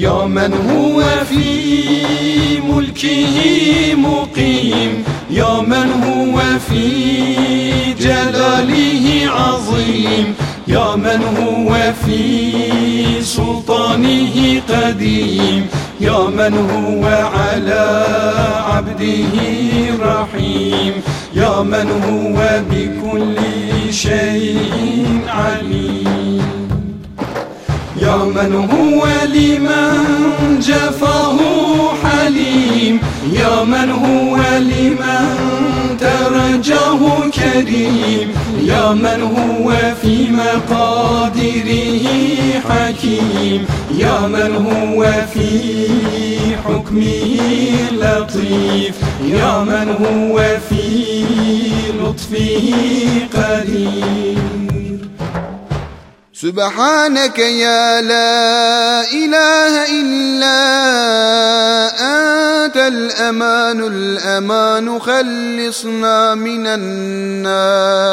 يا من هو في ملكه مقيم. يا من هو في جلاله عظيم. يا من هو في سلطانه قديم. يا من هو على عبده رحيم. يا من هو بكل شيء من هو لمن جفاه حليم؟ يا من هو لمن ترجاه كريم؟ يا من هو في مقادره حكيم؟ يا من هو في حكمه لطيف؟ يا من هو في لطفه قدير سبحانك يا لا إله إلا أنت الأمان الأمان خلصنا من النار.